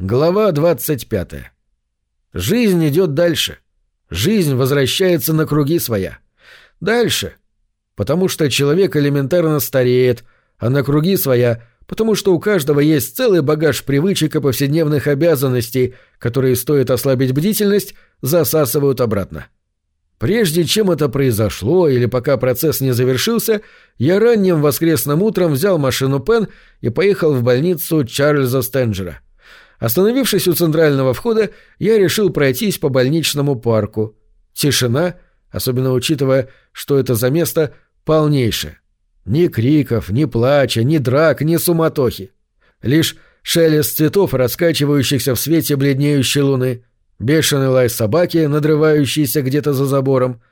Глава 25. Жизнь идет дальше. Жизнь возвращается на круги своя. Дальше. Потому что человек элементарно стареет, а на круги своя, потому что у каждого есть целый багаж привычек и повседневных обязанностей, которые, стоит ослабить бдительность, засасывают обратно. Прежде чем это произошло или пока процесс не завершился, я ранним воскресным утром взял машину Пен и поехал в больницу Чарльза Стенджера. Остановившись у центрального входа, я решил пройтись по больничному парку. Тишина, особенно учитывая, что это за место, полнейшая. Ни криков, ни плача, ни драк, ни суматохи. Лишь шелест цветов, раскачивающихся в свете бледнеющей луны, бешеный лай собаки, надрывающийся где-то за забором,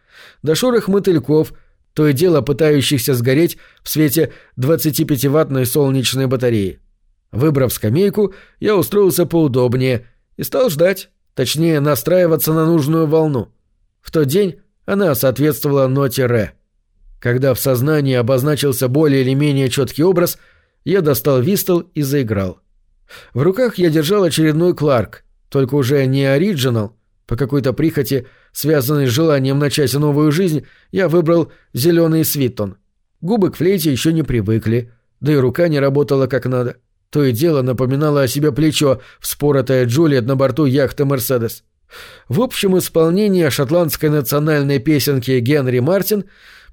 до шорох мотыльков, то и дело пытающихся сгореть в свете 25-ваттной солнечной батареи. Выбрав скамейку, я устроился поудобнее и стал ждать, точнее настраиваться на нужную волну. В тот день она соответствовала ноте «ре». Когда в сознании обозначился более или менее четкий образ, я достал вистл и заиграл. В руках я держал очередной Кларк, только уже не оригинал, по какой-то прихоти, связанной с желанием начать новую жизнь, я выбрал зеленый свиттон. Губы к флейте еще не привыкли, да и рука не работала как надо. То и дело напоминало о себе плечо, вспоротое Джулиет на борту яхты «Мерседес». В общем исполнении шотландской национальной песенки Генри Мартин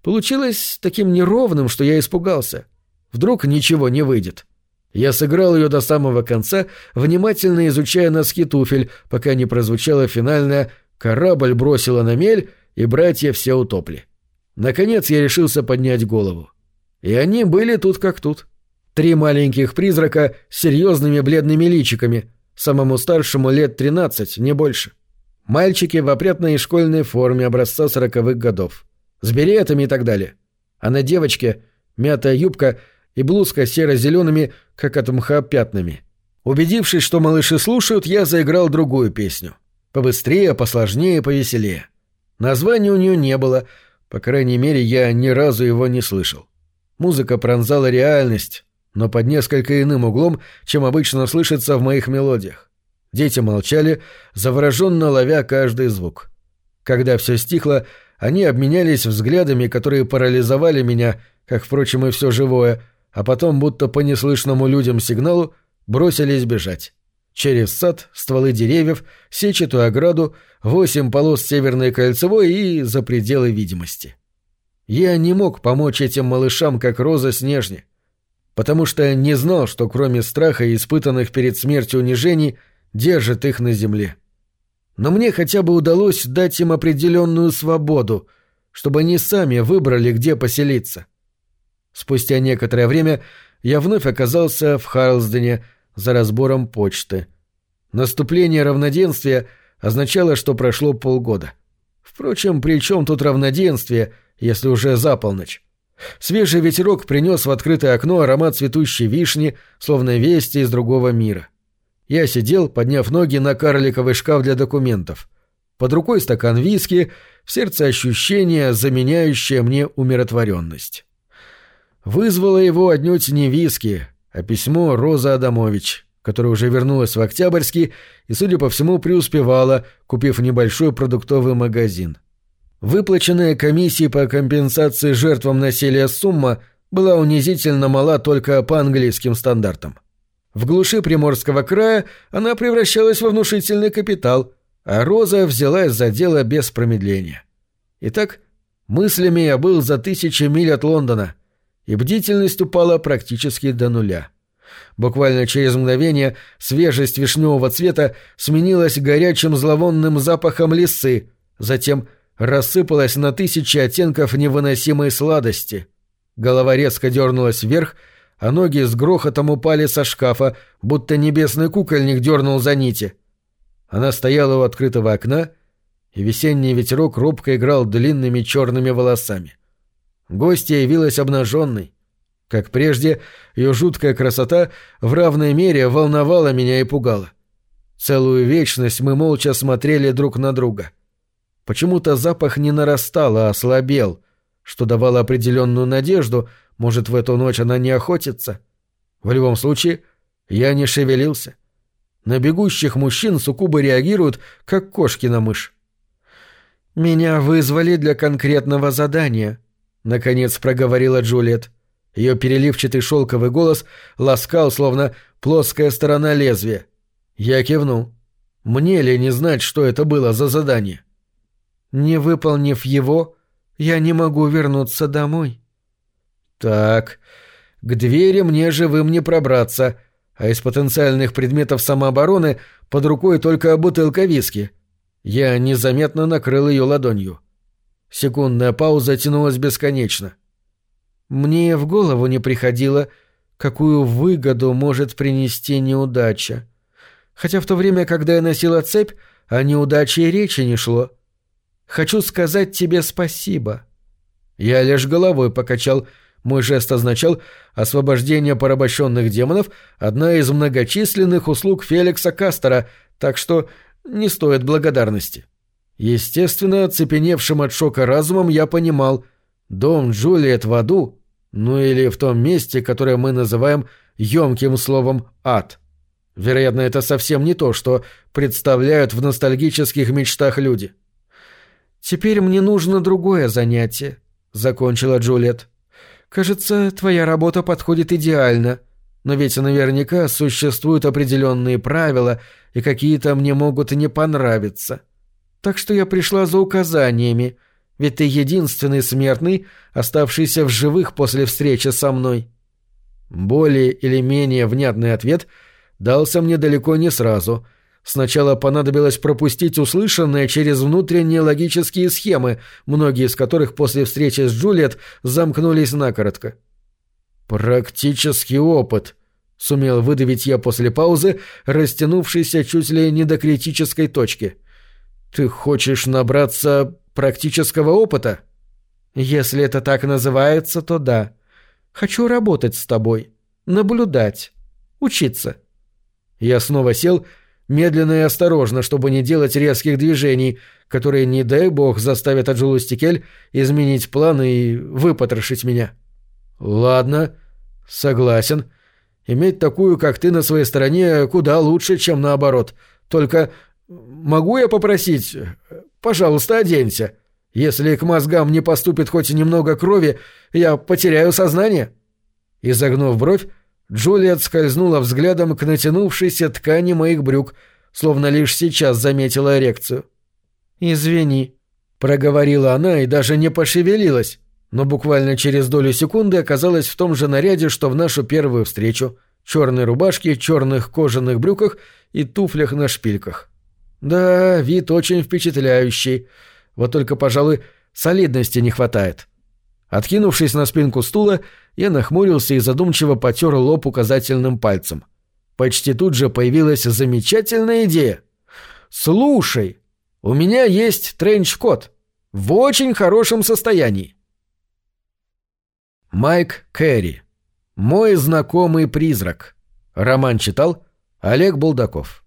получилось таким неровным, что я испугался. Вдруг ничего не выйдет. Я сыграл ее до самого конца, внимательно изучая носки туфель, пока не прозвучала финальная «Корабль бросила на мель, и братья все утопли». Наконец я решился поднять голову. И они были тут как тут. Три маленьких призрака с серьезными бледными личиками, самому старшему лет тринадцать, не больше. Мальчики в опрятной школьной форме образца сороковых годов. С беретами и так далее. А на девочке мятая юбка и блузка серо-зелеными, как от мха, пятнами. Убедившись, что малыши слушают, я заиграл другую песню. Побыстрее, посложнее, повеселее. Названия у нее не было, по крайней мере, я ни разу его не слышал. Музыка пронзала реальность, но под несколько иным углом, чем обычно слышится в моих мелодиях. Дети молчали, завороженно ловя каждый звук. Когда все стихло, они обменялись взглядами, которые парализовали меня, как, впрочем, и все живое, а потом, будто по неслышному людям сигналу, бросились бежать. Через сад, стволы деревьев, сетчатую ограду, восемь полос Северной кольцевой и за пределы видимости. Я не мог помочь этим малышам, как Роза Снежни потому что не знал, что кроме страха и испытанных перед смертью унижений держит их на земле. Но мне хотя бы удалось дать им определенную свободу, чтобы они сами выбрали, где поселиться. Спустя некоторое время я вновь оказался в Харлсдене за разбором почты. Наступление равноденствия означало, что прошло полгода. Впрочем, при чем тут равноденствие, если уже за полночь? Свежий ветерок принес в открытое окно аромат цветущей вишни, словно вести из другого мира. Я сидел, подняв ноги на карликовый шкаф для документов. Под рукой стакан виски, в сердце ощущение, заменяющее мне умиротворенность. Вызвало его отнюдь не виски, а письмо Роза Адамович, которая уже вернулась в Октябрьский и, судя по всему, преуспевала, купив небольшой продуктовый магазин. Выплаченная комиссией по компенсации жертвам насилия сумма была унизительно мала только по английским стандартам. В глуши Приморского края она превращалась во внушительный капитал, а Роза взялась за дело без промедления. Итак, мыслями я был за тысячи миль от Лондона, и бдительность упала практически до нуля. Буквально через мгновение свежесть вишневого цвета сменилась горячим зловонным запахом лисы, затем – рассыпалась на тысячи оттенков невыносимой сладости. Голова резко дернулась вверх, а ноги с грохотом упали со шкафа, будто небесный кукольник дернул за нити. Она стояла у открытого окна, и весенний ветерок робко играл длинными черными волосами. Гостья явилась обнаженной. Как прежде, ее жуткая красота в равной мере волновала меня и пугала. Целую вечность мы молча смотрели друг на друга — Почему-то запах не нарастал, а ослабел, что давало определенную надежду, может, в эту ночь она не охотится. В любом случае, я не шевелился. На бегущих мужчин суккубы реагируют, как кошки на мышь. «Меня вызвали для конкретного задания», — наконец проговорила Джульет. Ее переливчатый шелковый голос ласкал, словно плоская сторона лезвия. Я кивнул. Мне ли не знать, что это было за задание? Не выполнив его, я не могу вернуться домой. Так, к двери мне живым не пробраться, а из потенциальных предметов самообороны под рукой только бутылка виски. Я незаметно накрыл ее ладонью. Секундная пауза тянулась бесконечно. Мне в голову не приходило, какую выгоду может принести неудача. Хотя в то время, когда я носила цепь, о неудаче и речи не шло. Хочу сказать тебе спасибо. Я лишь головой покачал. Мой жест означал освобождение порабощенных демонов — одна из многочисленных услуг Феликса Кастера, так что не стоит благодарности. Естественно, оцепеневшим от шока разумом я понимал, дом Джулиет в аду, ну или в том месте, которое мы называем емким словом «ад». Вероятно, это совсем не то, что представляют в ностальгических мечтах люди. «Теперь мне нужно другое занятие», — закончила Джульет. «Кажется, твоя работа подходит идеально, но ведь наверняка существуют определенные правила, и какие-то мне могут не понравиться. Так что я пришла за указаниями, ведь ты единственный смертный, оставшийся в живых после встречи со мной». Более или менее внятный ответ — дался мне далеко не сразу. Сначала понадобилось пропустить услышанное через внутренние логические схемы, многие из которых после встречи с Джульет замкнулись накоротко. «Практический опыт», — сумел выдавить я после паузы, растянувшейся чуть ли не до критической точки. «Ты хочешь набраться практического опыта?» «Если это так называется, то да. Хочу работать с тобой, наблюдать, учиться». Я снова сел, медленно и осторожно, чтобы не делать резких движений, которые, не дай бог, заставят Аджилу Стикель изменить планы и выпотрошить меня. Ладно, согласен. Иметь такую, как ты, на своей стороне куда лучше, чем наоборот. Только могу я попросить, пожалуйста, оденься. Если к мозгам не поступит хоть немного крови, я потеряю сознание. Изогнув бровь, Джулиет скользнула взглядом к натянувшейся ткани моих брюк, словно лишь сейчас заметила эрекцию. «Извини», — проговорила она и даже не пошевелилась, но буквально через долю секунды оказалась в том же наряде, что в нашу первую встречу — черной рубашке, черных кожаных брюках и туфлях на шпильках. Да, вид очень впечатляющий. Вот только, пожалуй, солидности не хватает. Откинувшись на спинку стула, я нахмурился и задумчиво потер лоб указательным пальцем. Почти тут же появилась замечательная идея. «Слушай, у меня есть тренч-кот. В очень хорошем состоянии». Майк Кэрри. Мой знакомый призрак. Роман читал Олег Булдаков.